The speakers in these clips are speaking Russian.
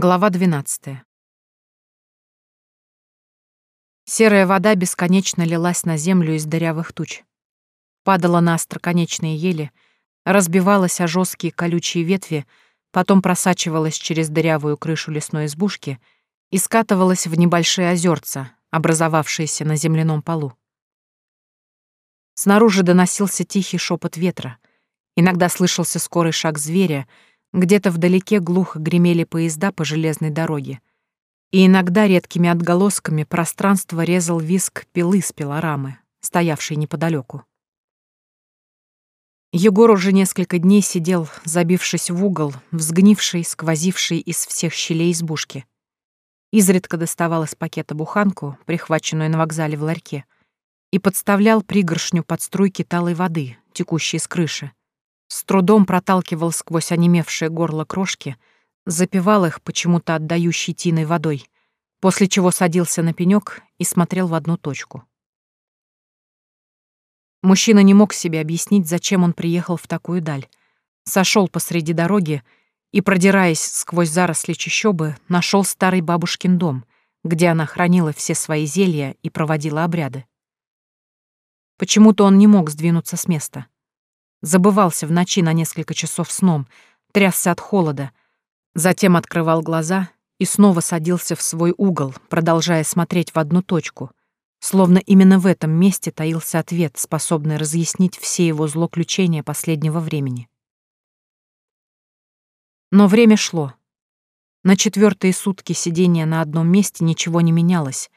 Глава 12. Серая вода бесконечно лилась на землю из дырявых туч. Падала на остроконечные ели, разбивалась о жесткие колючие ветви, потом просачивалась через дырявую крышу лесной избушки и скатывалась в небольшие озерца, образовавшиеся на земляном полу. Снаружи доносился тихий шепот ветра. Иногда слышался скорый шаг зверя — где-то вдалеке глухо гремели поезда по железной дороге. И иногда редкими отголосками пространство резал виск пилы с пилорамы, стоявшей неподалеку. Егор уже несколько дней сидел, забившись в угол, взгнивший, сквозивший из всех щелей избушки. Изредка доставал из пакета буханку, прихваченную на вокзале в ларьке, и подставлял пригоршню под струйки талой воды, текущей с крыши, с трудом проталкивал сквозь онемевшее горло крошки, запивал их почему-то отдающей тиной водой, после чего садился на пенёк и смотрел в одну точку. Мужчина не мог себе объяснить, зачем он приехал в такую даль. Сошел посреди дороги и, продираясь сквозь заросли чащобы, нашел старый бабушкин дом, где она хранила все свои зелья и проводила обряды. Почему-то он не мог сдвинуться с места забывался в ночи на несколько часов сном, трясся от холода, затем открывал глаза и снова садился в свой угол, продолжая смотреть в одну точку, словно именно в этом месте таился ответ, способный разъяснить все его злоключения последнего времени. Но время шло. На четвертые сутки сидения на одном месте ничего не менялось,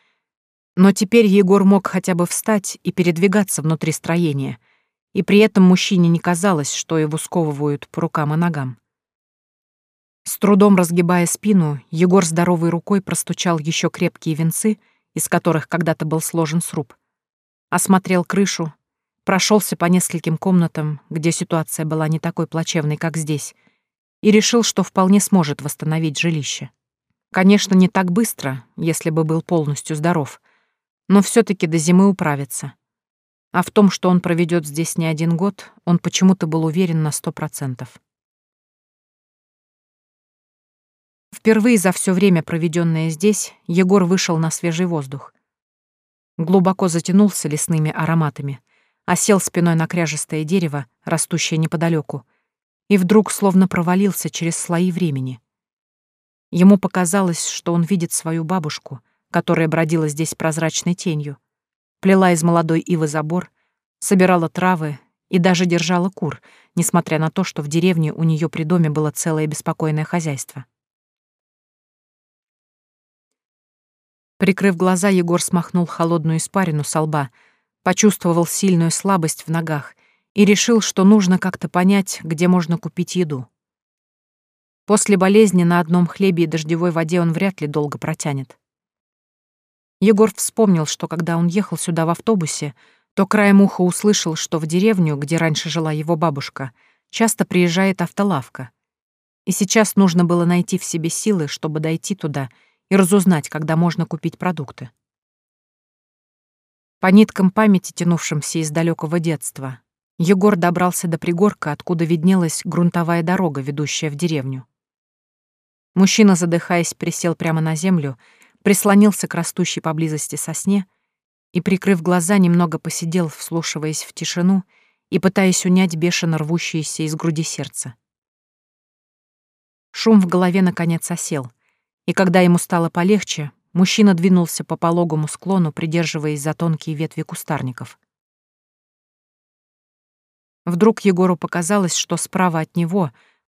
но теперь Егор мог хотя бы встать и передвигаться внутри строения — и при этом мужчине не казалось, что его сковывают по рукам и ногам. С трудом разгибая спину, Егор здоровой рукой простучал еще крепкие венцы, из которых когда-то был сложен сруб, осмотрел крышу, прошелся по нескольким комнатам, где ситуация была не такой плачевной, как здесь, и решил, что вполне сможет восстановить жилище. Конечно, не так быстро, если бы был полностью здоров, но все таки до зимы управится. А в том, что он проведет здесь не один год, он почему-то был уверен на сто процентов. Впервые за все время, проведенное здесь, Егор вышел на свежий воздух. Глубоко затянулся лесными ароматами, осел спиной на кряжестое дерево, растущее неподалеку, и вдруг словно провалился через слои времени. Ему показалось, что он видит свою бабушку, которая бродила здесь прозрачной тенью, плела из молодой ивы забор, собирала травы и даже держала кур, несмотря на то, что в деревне у нее при доме было целое беспокойное хозяйство. Прикрыв глаза, Егор смахнул холодную испарину со лба, почувствовал сильную слабость в ногах и решил, что нужно как-то понять, где можно купить еду. После болезни на одном хлебе и дождевой воде он вряд ли долго протянет. Егор вспомнил, что когда он ехал сюда в автобусе, то краем уха услышал, что в деревню, где раньше жила его бабушка, часто приезжает автолавка. И сейчас нужно было найти в себе силы, чтобы дойти туда и разузнать, когда можно купить продукты. По ниткам памяти, тянувшимся из далекого детства, Егор добрался до пригорка, откуда виднелась грунтовая дорога, ведущая в деревню. Мужчина, задыхаясь, присел прямо на землю прислонился к растущей поблизости сосне и, прикрыв глаза, немного посидел, вслушиваясь в тишину и пытаясь унять бешено рвущееся из груди сердце. Шум в голове наконец осел, и когда ему стало полегче, мужчина двинулся по пологому склону, придерживаясь за тонкие ветви кустарников. Вдруг Егору показалось, что справа от него,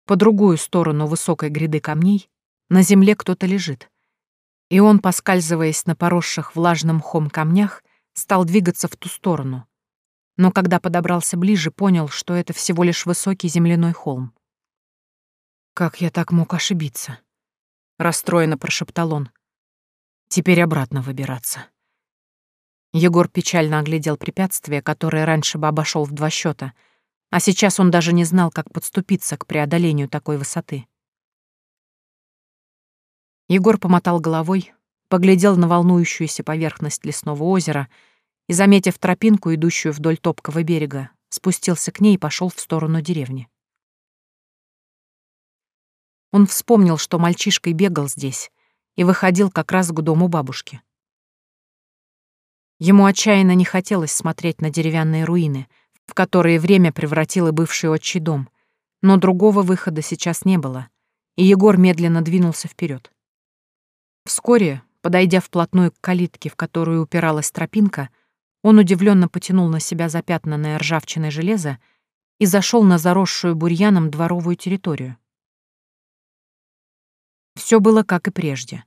по другую сторону высокой гряды камней, на земле кто-то лежит и он, поскальзываясь на поросших влажным мхом камнях, стал двигаться в ту сторону. Но когда подобрался ближе, понял, что это всего лишь высокий земляной холм. «Как я так мог ошибиться?» — расстроенно прошептал он. «Теперь обратно выбираться». Егор печально оглядел препятствие, которое раньше бы обошел в два счета, а сейчас он даже не знал, как подступиться к преодолению такой высоты. Егор помотал головой, поглядел на волнующуюся поверхность лесного озера и, заметив тропинку, идущую вдоль топкого берега, спустился к ней и пошел в сторону деревни. Он вспомнил, что мальчишкой бегал здесь и выходил как раз к дому бабушки. Ему отчаянно не хотелось смотреть на деревянные руины, в которые время превратило бывший отчий дом, но другого выхода сейчас не было, и Егор медленно двинулся вперед. Вскоре, подойдя вплотную к калитке, в которую упиралась тропинка, он удивленно потянул на себя запятнанное ржавчиной железо и зашел на заросшую бурьяном дворовую территорию. Все было как и прежде.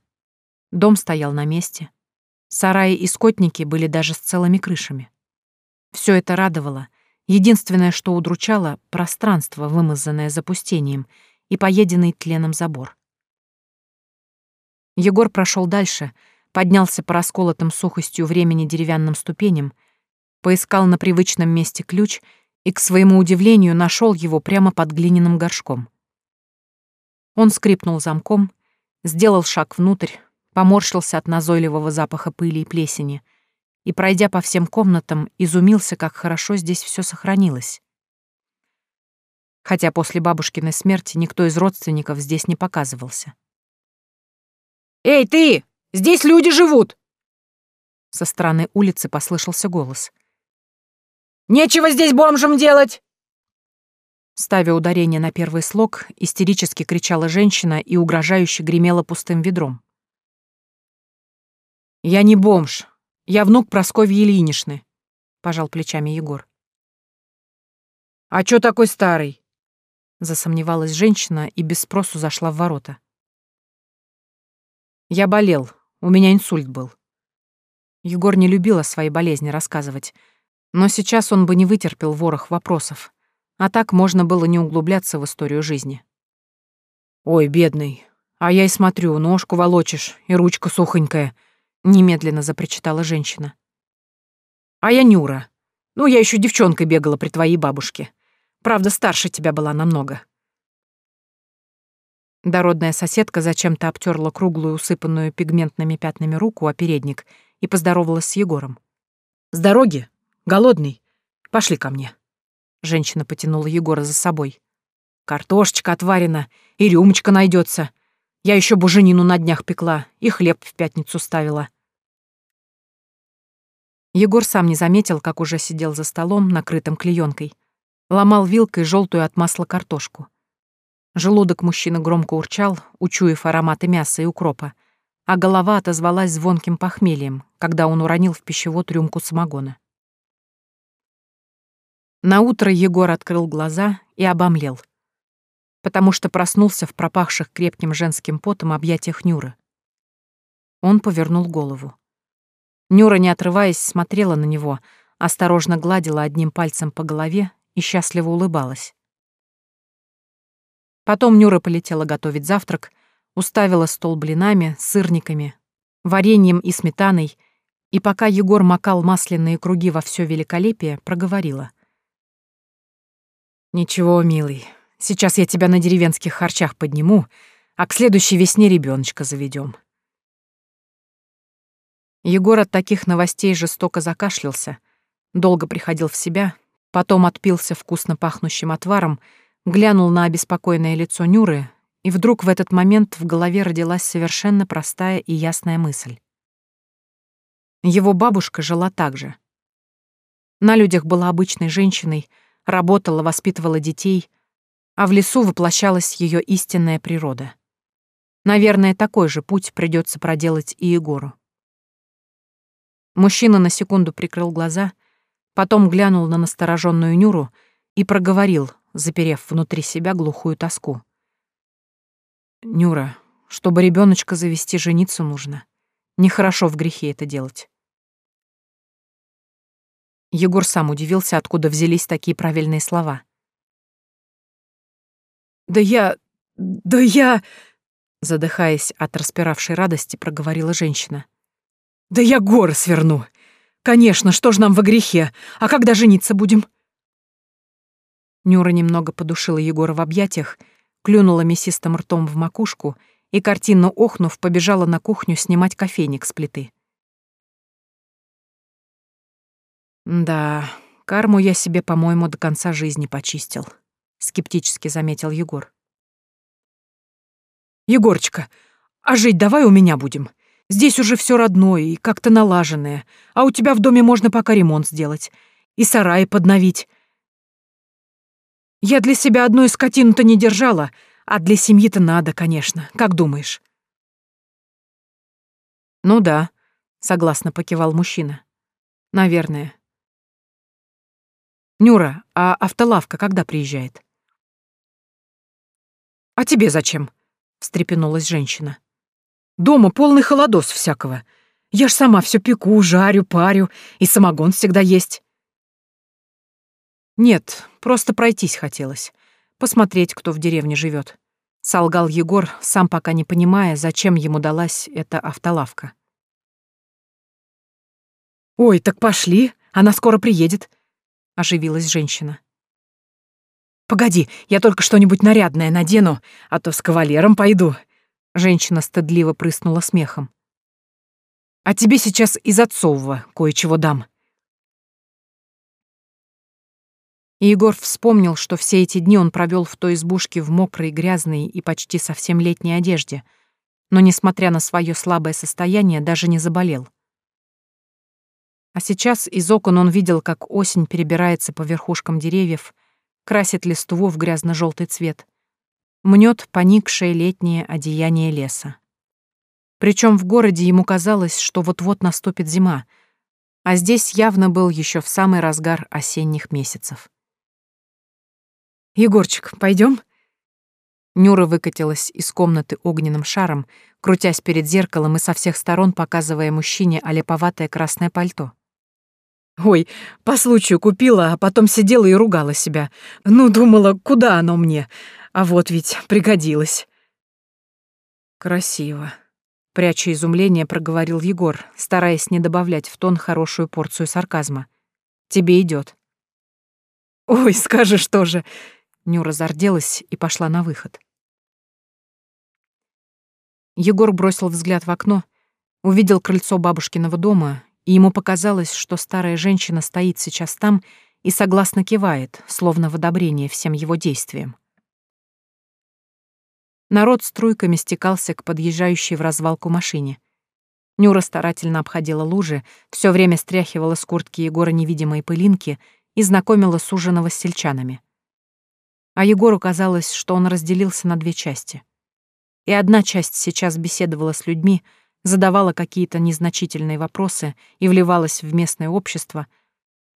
Дом стоял на месте. Сараи и скотники были даже с целыми крышами. Все это радовало. Единственное, что удручало — пространство, вымазанное запустением, и поеденный тленом забор. Егор прошел дальше, поднялся по расколотым сухостью времени деревянным ступеням, поискал на привычном месте ключ и, к своему удивлению, нашел его прямо под глиняным горшком. Он скрипнул замком, сделал шаг внутрь, поморщился от назойливого запаха пыли и плесени и, пройдя по всем комнатам, изумился, как хорошо здесь все сохранилось. Хотя после бабушкиной смерти никто из родственников здесь не показывался. «Эй, ты! Здесь люди живут!» Со стороны улицы послышался голос. «Нечего здесь бомжем делать!» Ставя ударение на первый слог, истерически кричала женщина и угрожающе гремела пустым ведром. «Я не бомж. Я внук Прасковьи Ильиничны», — пожал плечами Егор. «А чё такой старый?» Засомневалась женщина и без спросу зашла в ворота. Я болел, у меня инсульт был. Егор не любил о своей болезни рассказывать, но сейчас он бы не вытерпел ворох вопросов, а так можно было не углубляться в историю жизни. «Ой, бедный, а я и смотрю, ножку волочишь, и ручка сухонькая», — немедленно запричитала женщина. «А я Нюра. Ну, я еще девчонкой бегала при твоей бабушке. Правда, старше тебя была намного. Дородная соседка зачем-то обтерла круглую, усыпанную пигментными пятнами руку о передник и поздоровалась с Егором. «С дороги? Голодный? Пошли ко мне». Женщина потянула Егора за собой. «Картошечка отварена, и рюмочка найдется. Я еще буженину на днях пекла и хлеб в пятницу ставила». Егор сам не заметил, как уже сидел за столом, накрытым клеенкой. Ломал вилкой желтую от масла картошку. Желудок мужчины громко урчал, учуяв ароматы мяса и укропа, а голова отозвалась звонким похмельем, когда он уронил в пищевод рюмку самогона. Наутро Егор открыл глаза и обомлел, потому что проснулся в пропахших крепким женским потом объятиях Нюры. Он повернул голову. Нюра, не отрываясь, смотрела на него, осторожно гладила одним пальцем по голове и счастливо улыбалась. Потом Нюра полетела готовить завтрак, уставила стол блинами, сырниками, вареньем и сметаной, и пока Егор макал масляные круги во все великолепие, проговорила. «Ничего, милый, сейчас я тебя на деревенских харчах подниму, а к следующей весне ребеночка заведем. Егор от таких новостей жестоко закашлялся, долго приходил в себя, потом отпился вкусно пахнущим отваром, глянул на обеспокоенное лицо Нюры, и вдруг в этот момент в голове родилась совершенно простая и ясная мысль. Его бабушка жила так же. На людях была обычной женщиной, работала, воспитывала детей, а в лесу воплощалась ее истинная природа. Наверное, такой же путь придется проделать и Егору. Мужчина на секунду прикрыл глаза, потом глянул на настороженную Нюру и проговорил, заперев внутри себя глухую тоску. «Нюра, чтобы ребеночка завести, жениться нужно. Нехорошо в грехе это делать». Егор сам удивился, откуда взялись такие правильные слова. «Да я... да я...» Задыхаясь от распиравшей радости, проговорила женщина. «Да я горы сверну! Конечно, что ж нам во грехе? А когда жениться будем?» Нюра немного подушила Егора в объятиях, клюнула мясистым ртом в макушку и, картинно охнув, побежала на кухню снимать кофейник с плиты. «Да, карму я себе, по-моему, до конца жизни почистил», — скептически заметил Егор. Егорочка, а жить давай у меня будем. Здесь уже все родное и как-то налаженное, а у тебя в доме можно пока ремонт сделать и сарай подновить. Я для себя одну скотину-то не держала, а для семьи-то надо, конечно. Как думаешь?» «Ну да», — согласно покивал мужчина. «Наверное». «Нюра, а автолавка когда приезжает?» «А тебе зачем?» — встрепенулась женщина. «Дома полный холодос всякого. Я ж сама все пеку, жарю, парю, и самогон всегда есть». «Нет, просто пройтись хотелось. Посмотреть, кто в деревне живет. Солгал Егор, сам пока не понимая, зачем ему далась эта автолавка. «Ой, так пошли, она скоро приедет», — оживилась женщина. «Погоди, я только что-нибудь нарядное надену, а то с кавалером пойду». Женщина стыдливо прыснула смехом. «А тебе сейчас из отцового кое-чего дам». И Егор вспомнил, что все эти дни он провел в той избушке в мокрой, грязной и почти совсем летней одежде, но, несмотря на свое слабое состояние, даже не заболел. А сейчас из окон он видел, как осень перебирается по верхушкам деревьев, красит листву в грязно-желтый цвет, мнет поникшее летнее одеяние леса. Причем в городе ему казалось, что вот-вот наступит зима, а здесь явно был еще в самый разгар осенних месяцев. «Егорчик, пойдем? Нюра выкатилась из комнаты огненным шаром, крутясь перед зеркалом и со всех сторон показывая мужчине олеповатое красное пальто. Ой, по случаю купила, а потом сидела и ругала себя. Ну, думала, куда оно мне? А вот ведь пригодилось. Красиво. Пряча изумление, проговорил Егор, стараясь не добавлять в тон хорошую порцию сарказма. Тебе идет. Ой, скажешь тоже. Нюра зарделась и пошла на выход. Егор бросил взгляд в окно, увидел крыльцо бабушкиного дома и ему показалось, что старая женщина стоит сейчас там и согласно кивает, словно в одобрение всем его действиям. Народ струйками стекался к подъезжающей в развалку машине. Нюра старательно обходила лужи, все время стряхивала с куртки Егора невидимые пылинки и знакомила суженого с сельчанами. А Егору казалось, что он разделился на две части. И одна часть сейчас беседовала с людьми, задавала какие-то незначительные вопросы и вливалась в местное общество,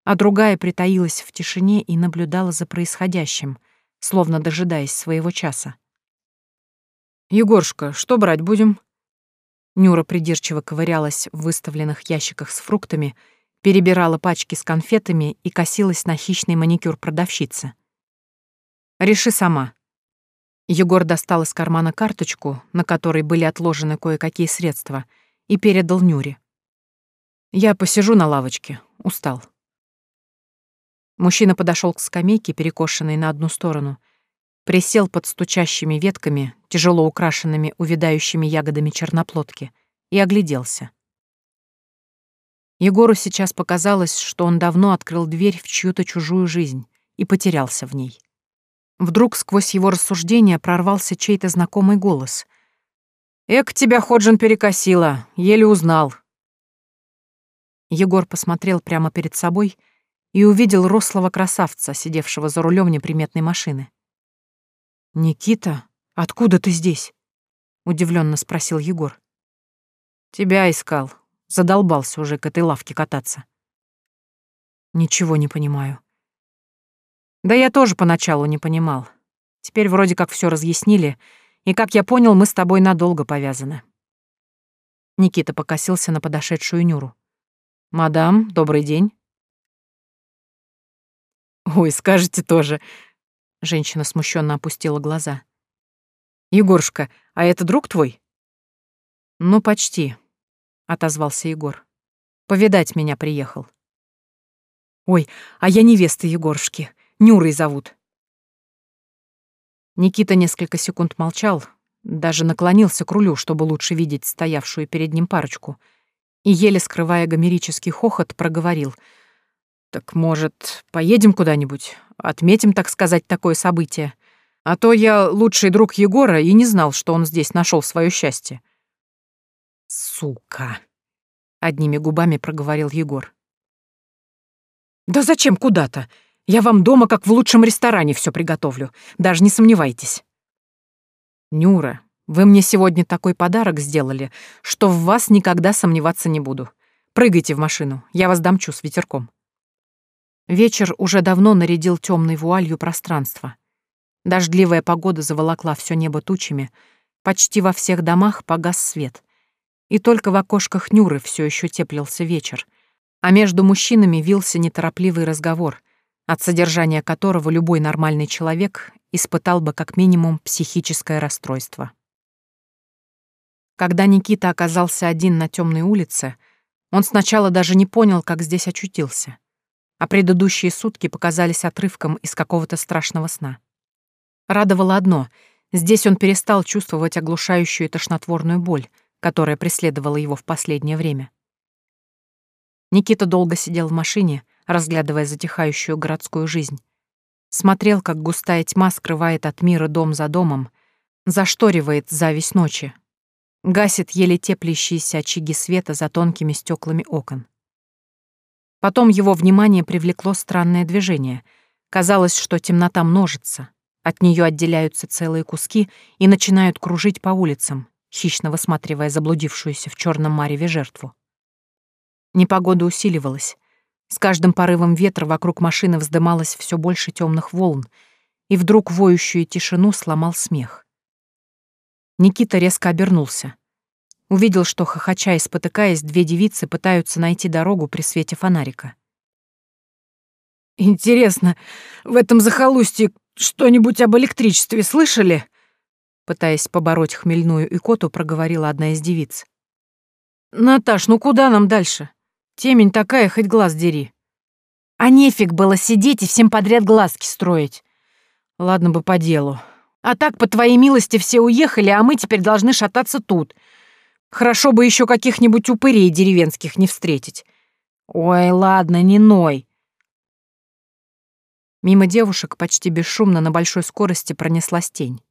а другая притаилась в тишине и наблюдала за происходящим, словно дожидаясь своего часа. «Егоршка, что брать будем?» Нюра придирчиво ковырялась в выставленных ящиках с фруктами, перебирала пачки с конфетами и косилась на хищный маникюр продавщицы. «Реши сама», Егор достал из кармана карточку, на которой были отложены кое-какие средства, и передал Нюре. «Я посижу на лавочке. Устал». Мужчина подошел к скамейке, перекошенной на одну сторону, присел под стучащими ветками, тяжело украшенными увядающими ягодами черноплодки, и огляделся. Егору сейчас показалось, что он давно открыл дверь в чью-то чужую жизнь и потерялся в ней. Вдруг сквозь его рассуждения прорвался чей-то знакомый голос. «Эк, тебя Ходжин перекосила, еле узнал». Егор посмотрел прямо перед собой и увидел рослого красавца, сидевшего за рулем неприметной машины. «Никита, откуда ты здесь?» — удивленно спросил Егор. «Тебя искал. Задолбался уже к этой лавке кататься». «Ничего не понимаю. Да я тоже поначалу не понимал. Теперь вроде как все разъяснили, и, как я понял, мы с тобой надолго повязаны. Никита покосился на подошедшую Нюру. «Мадам, добрый день». «Ой, скажете тоже». Женщина смущенно опустила глаза. «Егорушка, а это друг твой?» «Ну, почти», — отозвался Егор. «Повидать меня приехал». «Ой, а я невеста Егорушки. Нюрой зовут». Никита несколько секунд молчал, даже наклонился к рулю, чтобы лучше видеть стоявшую перед ним парочку, и, еле скрывая гомерический хохот, проговорил. «Так, может, поедем куда-нибудь? Отметим, так сказать, такое событие? А то я лучший друг Егора и не знал, что он здесь нашел свое счастье. Сука, одними губами проговорил Егор. Да зачем куда-то? Я вам дома, как в лучшем ресторане, все приготовлю. Даже не сомневайтесь. Нюра, вы мне сегодня такой подарок сделали, что в вас никогда сомневаться не буду. Прыгайте в машину, я вас домчу с ветерком. Вечер уже давно нарядил темной вуалью пространство. Дождливая погода заволокла все небо тучами, почти во всех домах погас свет. И только в окошках Нюры все еще теплился вечер, а между мужчинами вился неторопливый разговор, от содержания которого любой нормальный человек испытал бы как минимум психическое расстройство. Когда Никита оказался один на темной улице, он сначала даже не понял, как здесь очутился, а предыдущие сутки показались отрывком из какого-то страшного сна. Радовало одно — здесь он перестал чувствовать оглушающую тошнотворную боль, которая преследовала его в последнее время. Никита долго сидел в машине, разглядывая затихающую городскую жизнь. Смотрел, как густая тьма скрывает от мира дом за домом, зашторивает зависть ночи, гасит еле теплящиеся очаги света за тонкими стеклами окон. Потом его внимание привлекло странное движение. Казалось, что темнота множится, от нее отделяются целые куски и начинают кружить по улицам, хищно высматривая заблудившуюся в черном мареве жертву. Непогода усиливалась. С каждым порывом ветра вокруг машины вздымалось все больше темных волн, и вдруг воющую тишину сломал смех. Никита резко обернулся. Увидел, что, хохоча и спотыкаясь, две девицы пытаются найти дорогу при свете фонарика. «Интересно, в этом захолустье что-нибудь об электричестве слышали?» Пытаясь побороть хмельную икоту, проговорила одна из девиц. «Наташ, ну куда нам дальше? Темень такая, хоть глаз дери». «А нефиг было сидеть и всем подряд глазки строить». «Ладно бы по делу. А так, по твоей милости, все уехали, а мы теперь должны шататься тут. Хорошо бы еще каких-нибудь упырей деревенских не встретить». «Ой, ладно, не ной. Мимо девушек почти бесшумно на большой скорости пронеслась тень.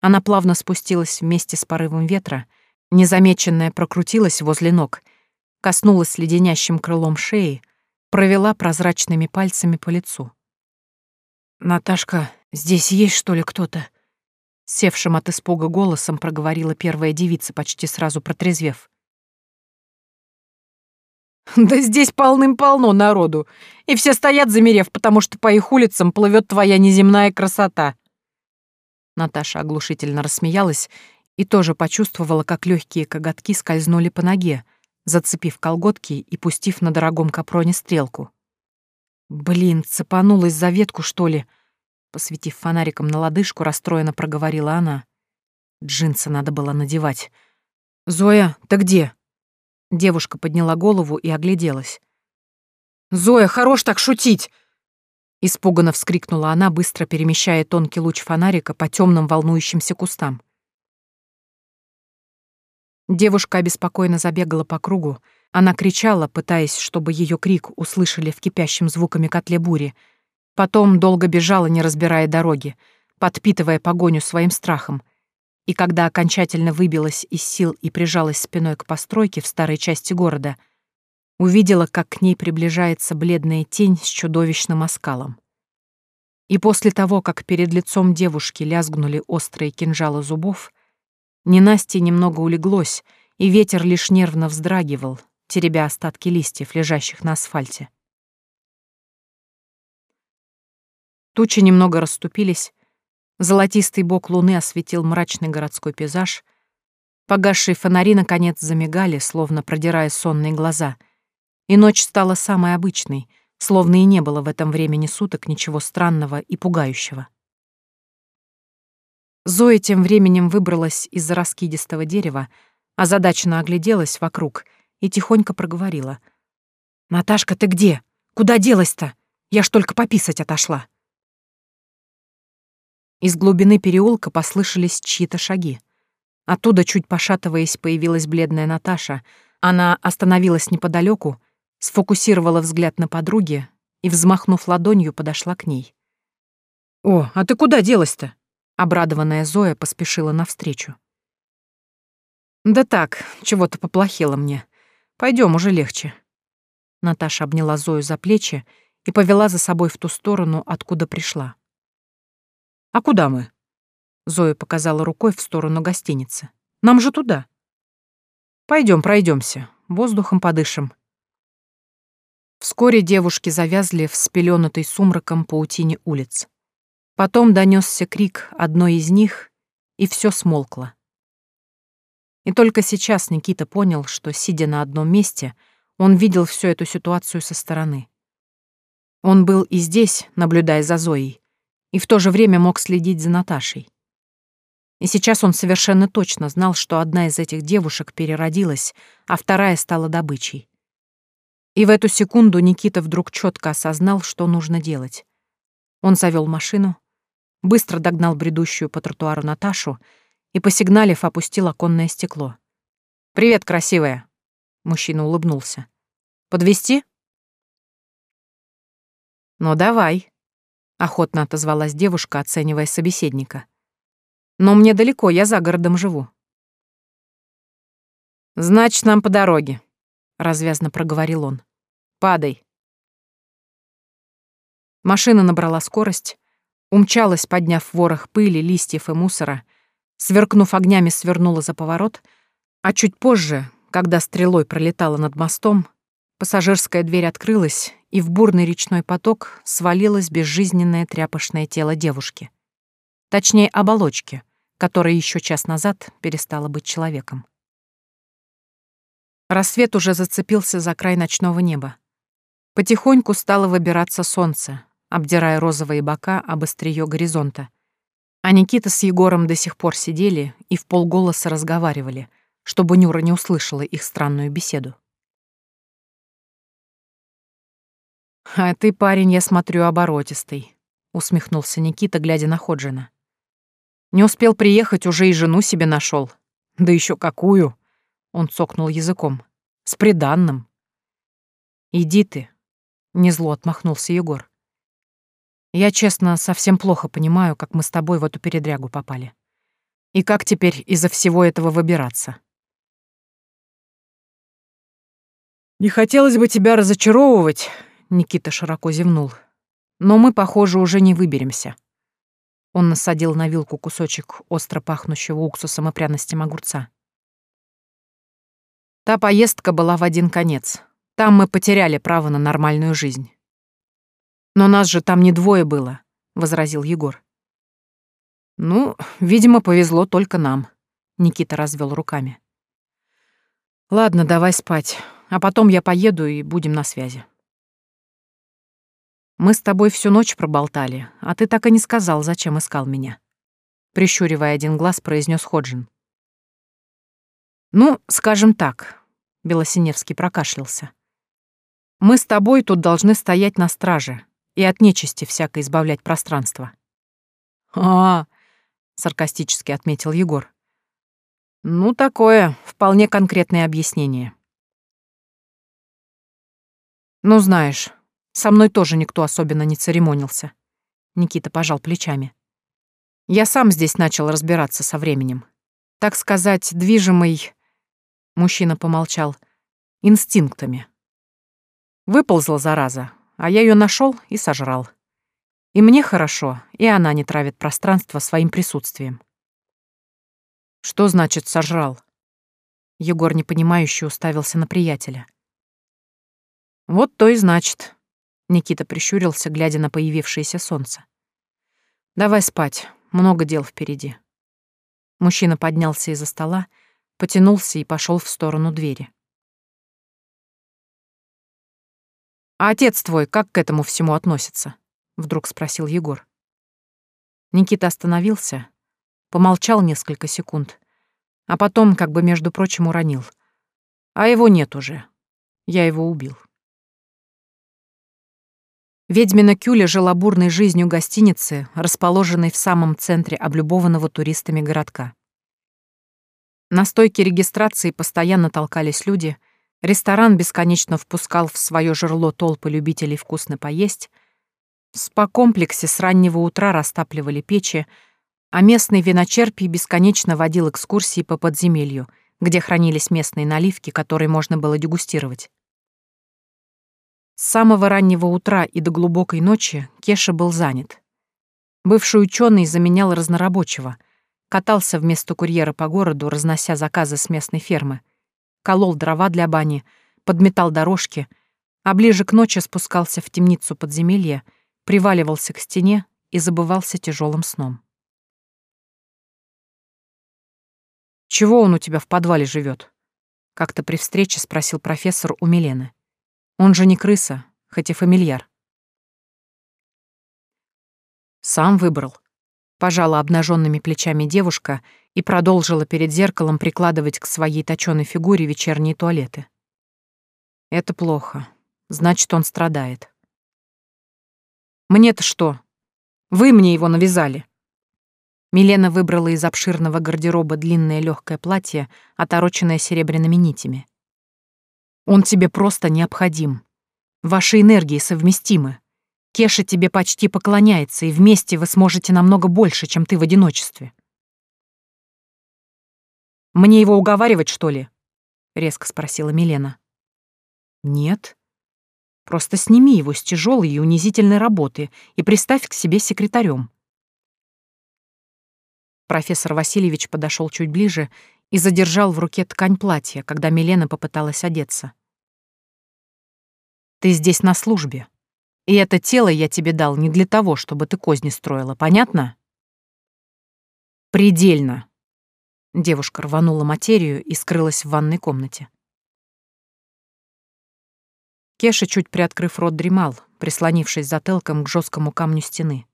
Она плавно спустилась вместе с порывом ветра, незамеченная прокрутилась возле ног, коснулась леденящим крылом шеи, провела прозрачными пальцами по лицу. «Наташка, здесь есть, что ли, кто-то?» Севшим от испуга голосом проговорила первая девица, почти сразу протрезвев. Да здесь полным-полно народу, и все стоят замерев, потому что по их улицам плывет твоя неземная красота. Наташа оглушительно рассмеялась и тоже почувствовала, как легкие коготки скользнули по ноге, зацепив колготки и пустив на дорогом капроне стрелку. «Блин, цепанулась за ветку, что ли?» Посветив фонариком на лодыжку, расстроенно проговорила она. Джинсы надо было надевать. «Зоя, ты где?» Девушка подняла голову и огляделась. «Зоя, хорош так шутить!» Испуганно вскрикнула она, быстро перемещая тонкий луч фонарика по темным волнующимся кустам. Девушка обеспокоенно забегала по кругу. Она кричала, пытаясь, чтобы ее крик услышали в кипящем звуками котле бури. Потом долго бежала, не разбирая дороги, подпитывая погоню своим страхом — и когда окончательно выбилась из сил и прижалась спиной к постройке в старой части города, увидела, как к ней приближается бледная тень с чудовищным оскалом. И после того, как перед лицом девушки лязгнули острые кинжалы зубов, ненастье немного улеглось, и ветер лишь нервно вздрагивал, теребя остатки листьев, лежащих на асфальте. Тучи немного расступились, Золотистый бок луны осветил мрачный городской пейзаж. Погасшие фонари, наконец, замигали, словно продирая сонные глаза. И ночь стала самой обычной, словно и не было в этом времени суток ничего странного и пугающего. Зоя тем временем выбралась из-за раскидистого дерева, озадаченно огляделась вокруг и тихонько проговорила. «Наташка, ты где? Куда делась-то? Я ж только пописать отошла». Из глубины переулка послышались чьи-то шаги. Оттуда, чуть пошатываясь, появилась бледная Наташа. Она остановилась неподалеку, сфокусировала взгляд на подруге и, взмахнув ладонью, подошла к ней. «О, а ты куда делась-то?» Обрадованная Зоя поспешила навстречу. «Да так, чего-то поплохело мне. Пойдем, уже легче». Наташа обняла Зою за плечи и повела за собой в ту сторону, откуда пришла. «А куда мы?» Зоя показала рукой в сторону гостиницы. «Нам же туда». Пойдем, пройдемся, воздухом подышим». Вскоре девушки завязли в спеленутой сумраком паутине улиц. Потом донесся крик одной из них, и все смолкло. И только сейчас Никита понял, что, сидя на одном месте, он видел всю эту ситуацию со стороны. Он был и здесь, наблюдая за Зоей, и в то же время мог следить за Наташей. И сейчас он совершенно точно знал, что одна из этих девушек переродилась, а вторая стала добычей. И в эту секунду Никита вдруг четко осознал, что нужно делать. Он завел машину, быстро догнал бредущую по тротуару Наташу и, посигналив, опустил оконное стекло. «Привет, красивая!» Мужчина улыбнулся. Подвести? «Ну, давай», — охотно отозвалась девушка, оценивая собеседника. «Но мне далеко, я за городом живу». «Значит, нам по дороге», — развязно проговорил он. «Падай». Машина набрала скорость, умчалась, подняв ворох пыли, листьев и мусора, сверкнув огнями, свернула за поворот, а чуть позже, когда стрелой пролетала над мостом, пассажирская дверь открылась, и в бурный речной поток свалилось безжизненное тряпочное тело девушки. Точнее, оболочки, которая еще час назад перестала быть человеком. Рассвет уже зацепился за край ночного неба. Потихоньку стало выбираться солнце, обдирая розовые бока об острие горизонта. А Никита с Егором до сих пор сидели и в полголоса разговаривали — чтобы Нюра не услышала их странную беседу. «А ты, парень, я смотрю, оборотистый», — усмехнулся Никита, глядя на Ходжина. «Не успел приехать, уже и жену себе нашел. Да еще какую!» — он цокнул языком. «С приданным». «Иди ты», — незло отмахнулся Егор. «Я, честно, совсем плохо понимаю, как мы с тобой в эту передрягу попали. И как теперь из-за всего этого выбираться?» «Не хотелось бы тебя разочаровывать», — Никита широко зевнул. «Но мы, похоже, уже не выберемся». Он насадил на вилку кусочек остро пахнущего уксусом и пряностям огурца. Та поездка была в один конец. Там мы потеряли право на нормальную жизнь. «Но нас же там не двое было», — возразил Егор. «Ну, видимо, повезло только нам», — Никита развел руками. «Ладно, давай спать а потом я поеду и будем на связи. Мы с тобой всю ночь проболтали, а ты так и не сказал, зачем искал меня. Прищуривая один глаз, произнес Ходжин. Ну, скажем так, Белосиневский прокашлялся. Мы с тобой тут должны стоять на страже и от нечисти всяко избавлять пространство. А, -а, -а саркастически отметил Егор. Ну, такое, вполне конкретное объяснение. «Ну, знаешь, со мной тоже никто особенно не церемонился». Никита пожал плечами. «Я сам здесь начал разбираться со временем. Так сказать, движимый...» Мужчина помолчал. «Инстинктами. Выползла зараза, а я ее нашел и сожрал. И мне хорошо, и она не травит пространство своим присутствием». «Что значит «сожрал»?» Егор непонимающе уставился на приятеля. «Вот то и значит», — Никита прищурился, глядя на появившееся солнце. «Давай спать, много дел впереди». Мужчина поднялся из-за стола, потянулся и пошел в сторону двери. «А отец твой как к этому всему относится?» — вдруг спросил Егор. Никита остановился, помолчал несколько секунд, а потом, как бы между прочим, уронил. «А его нет уже. Я его убил». Ведьмина Кюля жила бурной жизнью гостиницы, расположенной в самом центре облюбованного туристами городка. На стойке регистрации постоянно толкались люди, ресторан бесконечно впускал в свое жерло толпы любителей вкусно поесть, В спа-комплексе с раннего утра растапливали печи, а местный виночерпий бесконечно водил экскурсии по подземелью, где хранились местные наливки, которые можно было дегустировать. С самого раннего утра и до глубокой ночи Кеша был занят. Бывший ученый заменял разнорабочего, катался вместо курьера по городу, разнося заказы с местной фермы, колол дрова для бани, подметал дорожки, а ближе к ночи спускался в темницу подземелья, приваливался к стене и забывался тяжелым сном. «Чего он у тебя в подвале живет? как-то при встрече спросил профессор у Милены. «Он же не крыса, хоть и фамильяр». «Сам выбрал», — пожала обнаженными плечами девушка и продолжила перед зеркалом прикладывать к своей точёной фигуре вечерние туалеты. «Это плохо. Значит, он страдает». «Мне-то что? Вы мне его навязали», Милена выбрала из обширного гардероба длинное легкое платье, отороченное серебряными нитями. «Он тебе просто необходим. Ваши энергии совместимы. Кеша тебе почти поклоняется, и вместе вы сможете намного больше, чем ты в одиночестве». «Мне его уговаривать, что ли?» — резко спросила Милена. «Нет. Просто сними его с тяжелой и унизительной работы и приставь к себе секретарем. Профессор Васильевич подошел чуть ближе и задержал в руке ткань платья, когда Милена попыталась одеться. «Ты здесь на службе, и это тело я тебе дал не для того, чтобы ты козни строила, понятно?» «Предельно!» Девушка рванула материю и скрылась в ванной комнате. Кеша, чуть приоткрыв рот, дремал, прислонившись затылком к жесткому камню стены.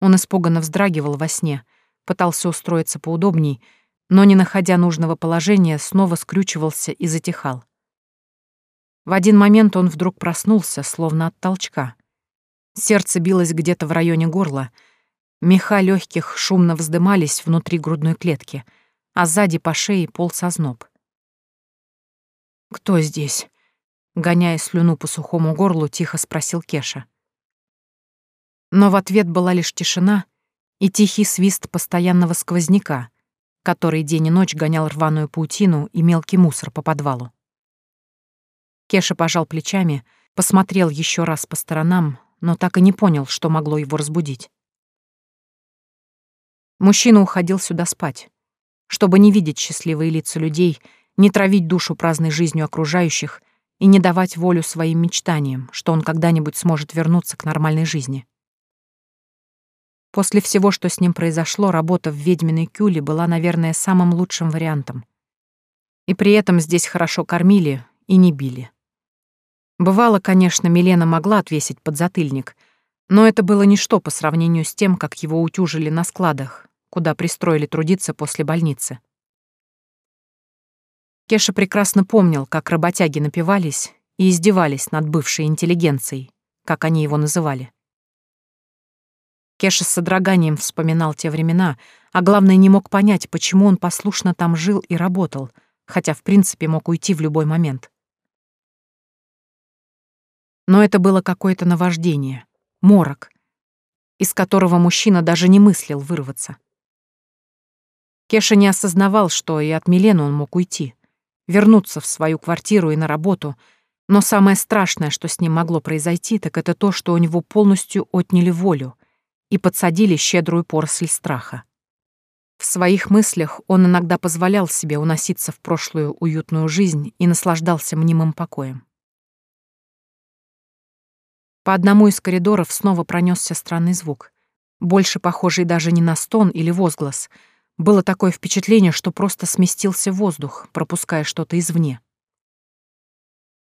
Он испуганно вздрагивал во сне, пытался устроиться поудобней, но, не находя нужного положения, снова скрючивался и затихал. В один момент он вдруг проснулся, словно от толчка. Сердце билось где-то в районе горла, меха легких шумно вздымались внутри грудной клетки, а сзади по шее полз озноб. «Кто здесь?» — гоняя слюну по сухому горлу, тихо спросил Кеша. Но в ответ была лишь тишина и тихий свист постоянного сквозняка, который день и ночь гонял рваную паутину и мелкий мусор по подвалу. Кеша пожал плечами, посмотрел еще раз по сторонам, но так и не понял, что могло его разбудить. Мужчина уходил сюда спать, чтобы не видеть счастливые лица людей, не травить душу праздной жизнью окружающих и не давать волю своим мечтаниям, что он когда-нибудь сможет вернуться к нормальной жизни. После всего, что с ним произошло, работа в ведьминой кюле была, наверное, самым лучшим вариантом. И при этом здесь хорошо кормили и не били. Бывало, конечно, Милена могла отвесить подзатыльник, но это было ничто по сравнению с тем, как его утюжили на складах, куда пристроили трудиться после больницы. Кеша прекрасно помнил, как работяги напивались и издевались над бывшей интеллигенцией, как они его называли. Кеша с содроганием вспоминал те времена, а главное, не мог понять, почему он послушно там жил и работал, хотя, в принципе, мог уйти в любой момент. Но это было какое-то наваждение, морок, из которого мужчина даже не мыслил вырваться. Кеша не осознавал, что и от Милены он мог уйти, вернуться в свою квартиру и на работу, но самое страшное, что с ним могло произойти, так это то, что у него полностью отняли волю, и подсадили щедрую поросль страха. В своих мыслях он иногда позволял себе уноситься в прошлую уютную жизнь и наслаждался мнимым покоем. По одному из коридоров снова пронесся странный звук, больше похожий даже не на стон или возглас. Было такое впечатление, что просто сместился воздух, пропуская что-то извне.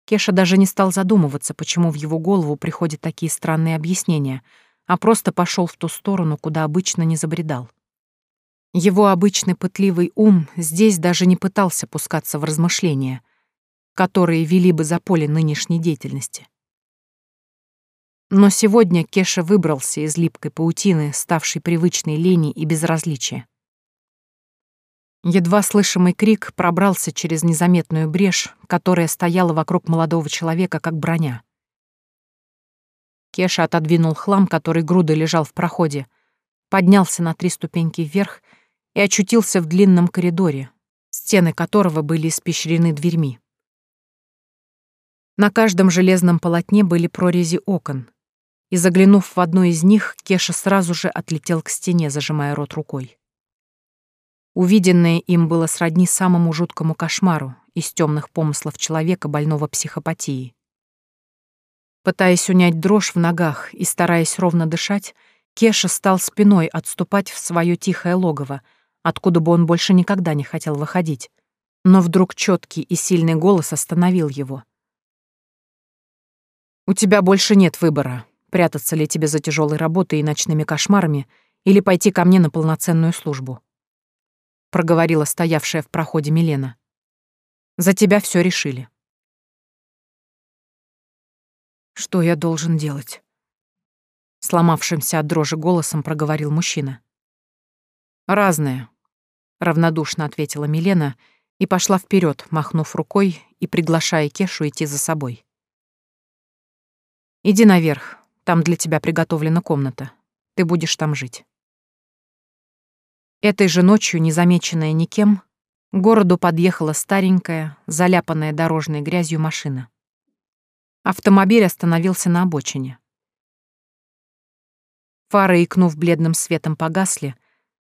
Кеша даже не стал задумываться, почему в его голову приходят такие странные объяснения — а просто пошел в ту сторону, куда обычно не забредал. Его обычный пытливый ум здесь даже не пытался пускаться в размышления, которые вели бы за поле нынешней деятельности. Но сегодня Кеша выбрался из липкой паутины, ставшей привычной лени и безразличия. Едва слышимый крик пробрался через незаметную брешь, которая стояла вокруг молодого человека, как броня. Кеша отодвинул хлам, который грудой лежал в проходе, поднялся на три ступеньки вверх и очутился в длинном коридоре, стены которого были испещрены дверьми. На каждом железном полотне были прорези окон, и, заглянув в одну из них, Кеша сразу же отлетел к стене, зажимая рот рукой. Увиденное им было сродни самому жуткому кошмару из темных помыслов человека, больного психопатией. Пытаясь унять дрожь в ногах и стараясь ровно дышать, Кеша стал спиной отступать в свое тихое логово, откуда бы он больше никогда не хотел выходить. Но вдруг четкий и сильный голос остановил его. «У тебя больше нет выбора, прятаться ли тебе за тяжелой работой и ночными кошмарами или пойти ко мне на полноценную службу», — проговорила стоявшая в проходе Милена. «За тебя все решили». Что я должен делать? Сломавшимся от дрожи голосом проговорил мужчина. Разное, равнодушно ответила Милена и пошла вперед, махнув рукой и приглашая Кешу идти за собой. Иди наверх, там для тебя приготовлена комната. Ты будешь там жить. Этой же ночью, незамеченная никем, к городу подъехала старенькая, заляпанная дорожной грязью машина. Автомобиль остановился на обочине. Фары, икнув бледным светом, погасли,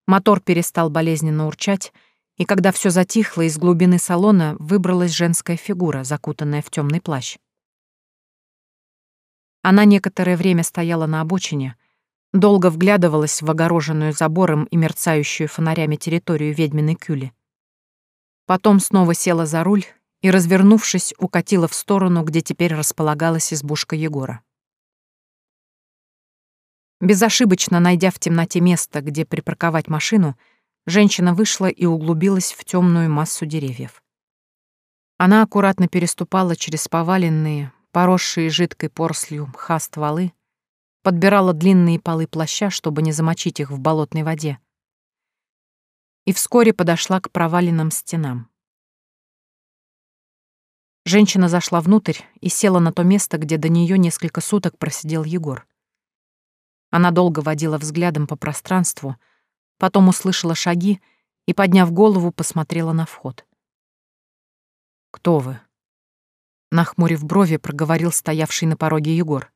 мотор перестал болезненно урчать, и когда все затихло, из глубины салона выбралась женская фигура, закутанная в темный плащ. Она некоторое время стояла на обочине, долго вглядывалась в огороженную забором и мерцающую фонарями территорию ведьминой кюли. Потом снова села за руль и, развернувшись, укатила в сторону, где теперь располагалась избушка Егора. Безошибочно найдя в темноте место, где припарковать машину, женщина вышла и углубилась в темную массу деревьев. Она аккуратно переступала через поваленные, поросшие жидкой порслью мха стволы, подбирала длинные полы плаща, чтобы не замочить их в болотной воде, и вскоре подошла к проваленным стенам. Женщина зашла внутрь и села на то место, где до нее несколько суток просидел Егор. Она долго водила взглядом по пространству, потом услышала шаги и, подняв голову, посмотрела на вход. «Кто вы?» Нахмурив брови, проговорил стоявший на пороге Егор.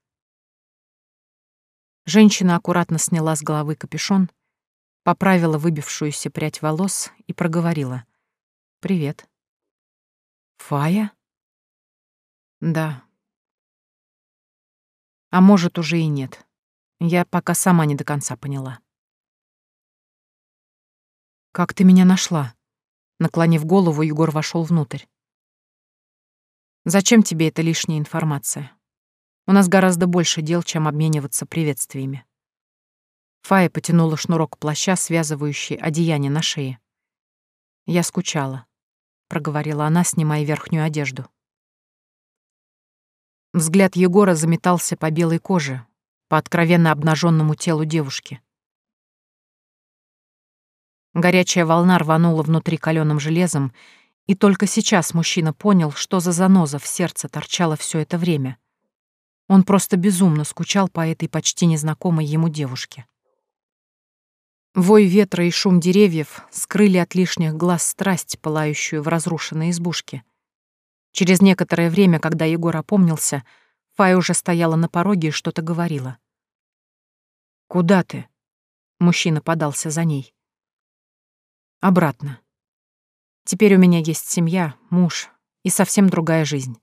Женщина аккуратно сняла с головы капюшон, поправила выбившуюся прядь волос и проговорила. «Привет». «Фая?» Да. А может, уже и нет. Я пока сама не до конца поняла. «Как ты меня нашла?» Наклонив голову, Егор вошел внутрь. «Зачем тебе эта лишняя информация? У нас гораздо больше дел, чем обмениваться приветствиями». Фая потянула шнурок плаща, связывающий одеяние на шее. «Я скучала», — проговорила она, снимая верхнюю одежду. Взгляд Егора заметался по белой коже, по откровенно обнаженному телу девушки. Горячая волна рванула внутри каленым железом, и только сейчас мужчина понял, что за заноза в сердце торчала все это время. Он просто безумно скучал по этой почти незнакомой ему девушке. Вой ветра и шум деревьев скрыли от лишних глаз страсть, пылающую в разрушенной избушке. Через некоторое время, когда Егор опомнился, Фая уже стояла на пороге и что-то говорила. «Куда ты?» Мужчина подался за ней. «Обратно. Теперь у меня есть семья, муж и совсем другая жизнь.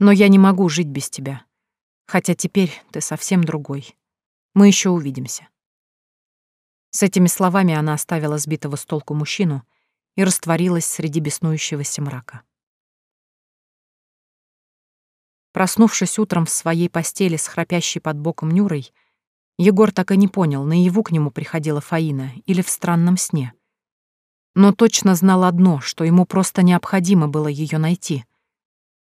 Но я не могу жить без тебя. Хотя теперь ты совсем другой. Мы еще увидимся». С этими словами она оставила сбитого с толку мужчину и растворилась среди беснующегося мрака. Проснувшись утром в своей постели с храпящей под боком Нюрой, Егор так и не понял, наяву к нему приходила Фаина или в странном сне. Но точно знал одно, что ему просто необходимо было ее найти.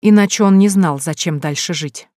Иначе он не знал, зачем дальше жить.